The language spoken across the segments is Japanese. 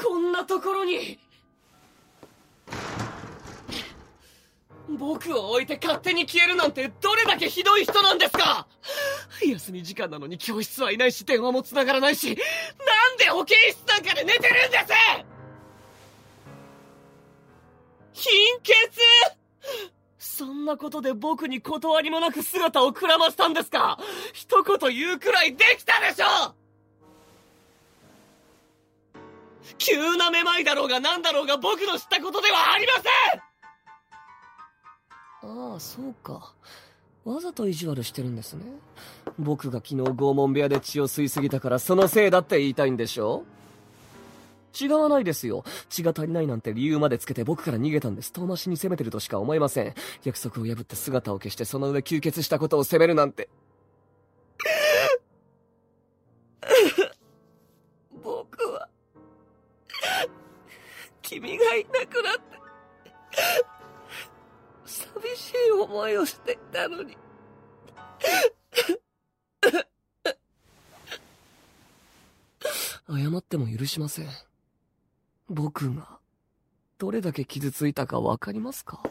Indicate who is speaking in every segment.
Speaker 1: こんなところに。僕を置いて勝手に消えるなんてどれだけひどい人なんですか。休み時間なのに教室はいないし電話も繋がらないしなんで保健室なんかで寝てるんです。貧血。そんなことで僕に断りもなく姿をくらましたんですか。一言言うくらいできたでしょ。急なめまいだろうが何だろうが僕の知ったことではありませんああ、そうか。わざと意地悪してるんですね。僕が昨日拷問部屋で血を吸いすぎたからそのせいだって言いたいんでしょ？違わないですよ。血が足りないなんて理由までつけて僕から逃げたんです。遠回しに責めてるとしか思えません。約束を破って姿を消してその上吸血したことを責めるなんて。君がいなくなって、寂しい思いをしていたのに。謝っても許しません。僕が、どれだけ傷ついたかわかりますか？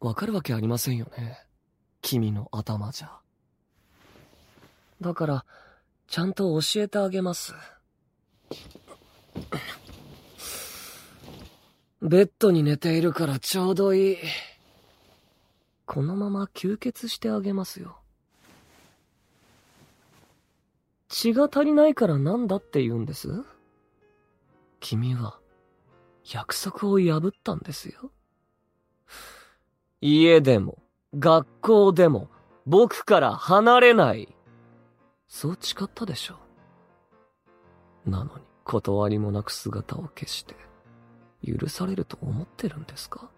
Speaker 1: わかるわけありませんよね。君の頭じゃ。だから、ちゃんと教えてあげます。ベッドに寝ているからちょうどいい。このまま吸血してあげますよ。血が足りないからなんだって言うんです？君は、約束を破ったんですよ。家でも、学校でも、僕から離れない。そう誓ったでしょ。なのに、断りもなく姿を消して。許されると思ってるんですか？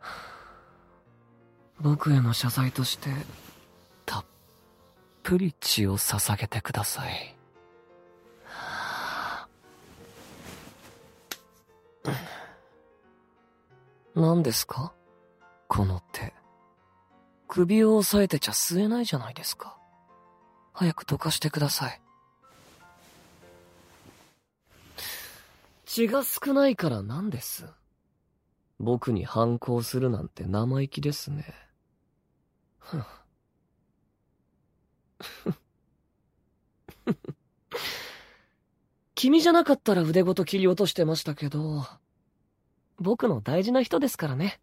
Speaker 1: 僕への謝罪として、たっぷり血を捧げてください。何ですか？この手。首を押さえてちゃ吸えないじゃないですか。早くどかしてください。血が少ないからなんです僕に反抗するなんて生意気ですね。ふ君じゃなかったら腕ごと切り落としてましたけど、僕の大事な人ですからね。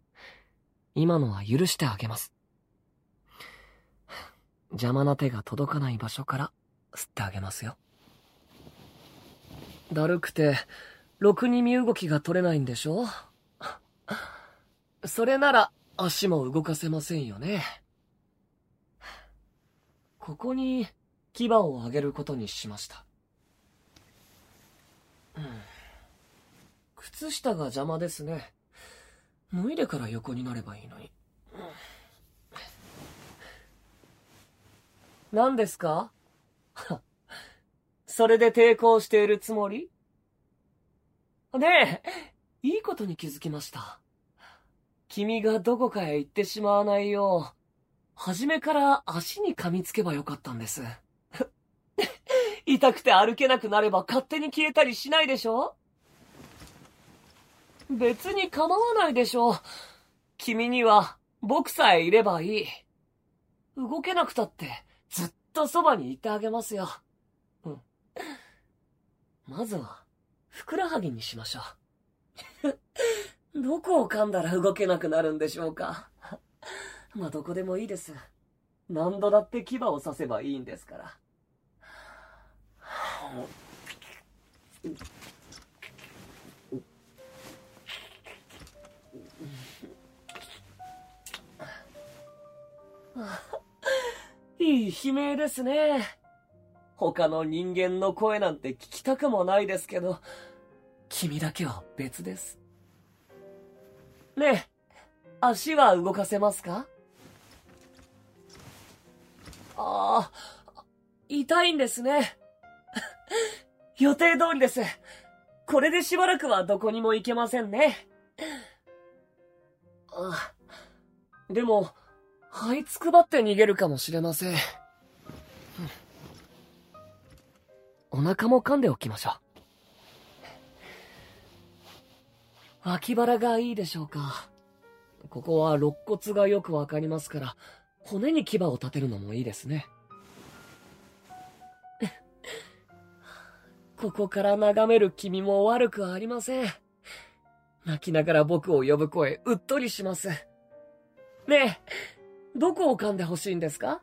Speaker 1: 今のは許してあげます。邪魔な手が届かない場所から吸ってあげますよ。だるくて、ろくに身動きが取れないんでしょ？それなら足も動かせませんよね。ここに牙を上げることにしました。うん、靴下が邪魔ですね。脱いでから横になればいいのに。何ですか？それで抵抗しているつもり？ねえ、いいことに気づきました。君がどこかへ行ってしまわないよう、初めから足に噛みつけばよかったんです。痛くて歩けなくなれば勝手に消えたりしないでしょ？別に構わないでしょ。君には僕さえいればいい。動けなくたってずっとそばにいてあげますよ。うん。まずは、ふくらはぎにしましょう。どこを噛んだら動けなくなるんでしょうか。まあ、どこでもいいです。何度だって牙を刺せばいいんですから。いい悲鳴ですね。他の人間の声なんて聞きたくもないですけど、君だけは別です。ねえ、足は動かせますか？ああ、痛いんですね。予定通りです。これでしばらくはどこにも行けませんね。あでも、這いつくばって逃げるかもしれません。お腹も噛んでおきましょう。脇腹がいいでしょうか。ここは肋骨がよくわかりますから、骨に牙を立てるのもいいですね。ここから眺める君も悪くありません。泣きながら僕を呼ぶ声、うっとりします。ねえ、どこを噛んでほしいんですか？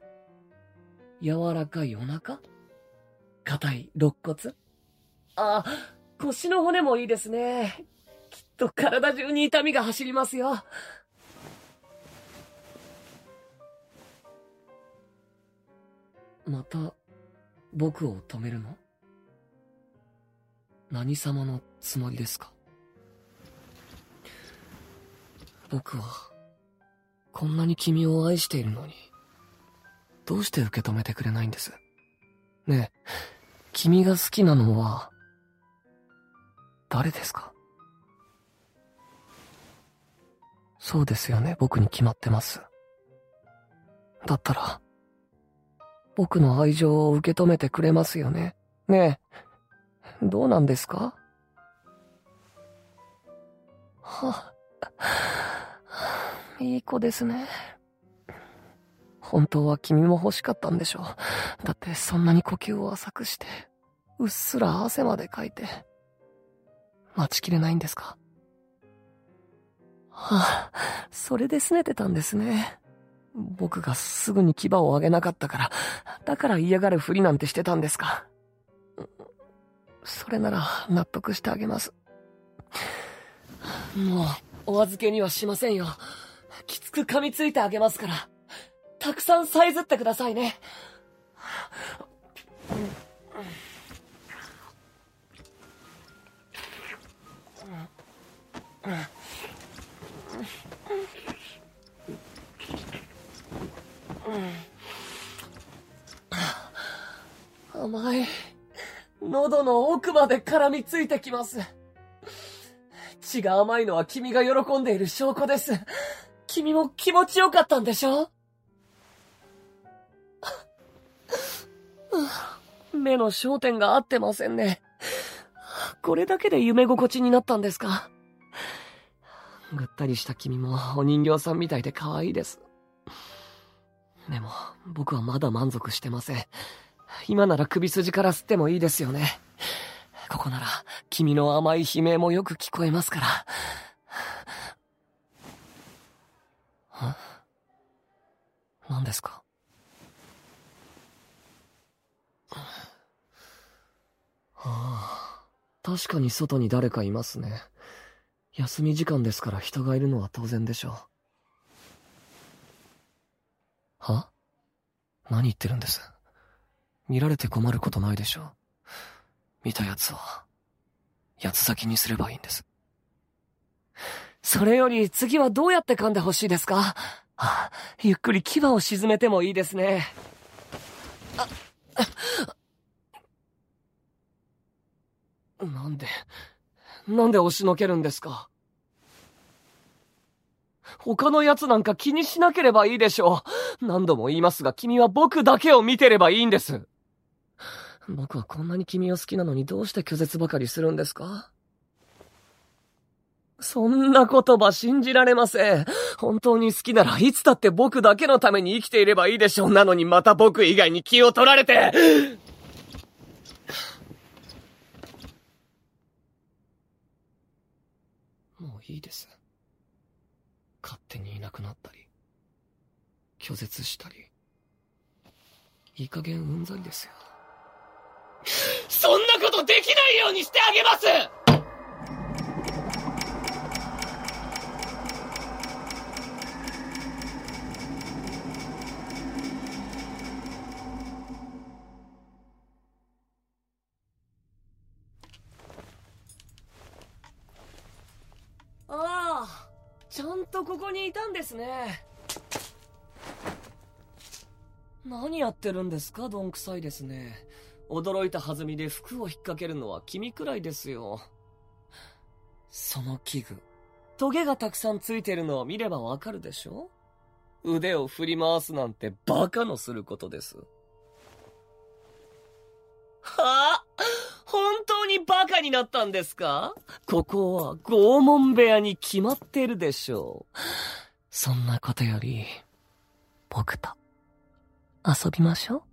Speaker 1: 柔らかいお腹？硬い肋骨？あ、腰の骨もいいですね。きっと体中に痛みが走りますよ。また、僕を止めるの？何様のつもりですか？僕は、こんなに君を愛しているのに、どうして受け止めてくれないんです？ねえ、君が好きなのは、誰ですか？そうですよね、僕に決まってます。だったら、僕の愛情を受け止めてくれますよね。ねえ、どうなんですか？はあ、いい子ですね。本当は君も欲しかったんでしょう。だってそんなに呼吸を浅くして、うっすら汗までかいて、待ちきれないんですか？はあ、それで拗ねてたんですね。僕がすぐに牙を上げなかったから、だから嫌がるふりなんてしてたんですか？それなら納得してあげます。もう、お預けにはしませんよ。きつく噛みついてあげますから。たくさんさえずってくださいね。甘い。喉の奥まで絡みついてきます。血が甘いのは君が喜んでいる証拠です。君も気持ちよかったんでしょ？目の焦点が合ってませんね。これだけで夢心地になったんですか？ぐったりした君もお人形さんみたいで可愛いです。でも、僕はまだ満足してません。今なら首筋から吸ってもいいですよね。ここなら、君の甘い悲鳴もよく聞こえますから。何ですか？ああ、確かに外に誰かいますね。休み時間ですから人がいるのは当然でしょう。は？何言ってるんです？見られて困ることないでしょう。見た奴は、八つ先にすればいいんです。それより次はどうやって噛んでほしいですか、ゆっくり牙を沈めてもいいですね。ああ、なんで、なんで押しのけるんですか？他の奴なんか気にしなければいいでしょう。何度も言いますが君は僕だけを見てればいいんです。僕はこんなに君を好きなのにどうして拒絶ばかりするんですか？そんな言葉信じられません。本当に好きならいつだって僕だけのために生きていればいいでしょう。なのにまた僕以外に気を取られてもういいです。勝手にいなくなったり、拒絶したり、いい加減うんざりですよ。そんなことできないようにしてあげますああ、ちゃんとここにいたんですね。何やってるんですかどんくさいですね。驚いた弾みで服を引っ掛けるのは君くらいですよ。その器具、トゲがたくさんついてるのを見ればわかるでしょ腕を振り回すなんてバカのすることです。はあ？本当にバカになったんですか？ここは拷問部屋に決まってるでしょう。そんなことより、僕と遊びましょう。